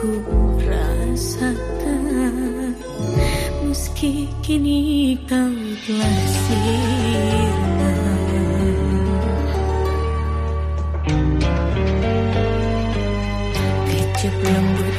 ku rasakan. Meski kini kau telah silam kecap lembut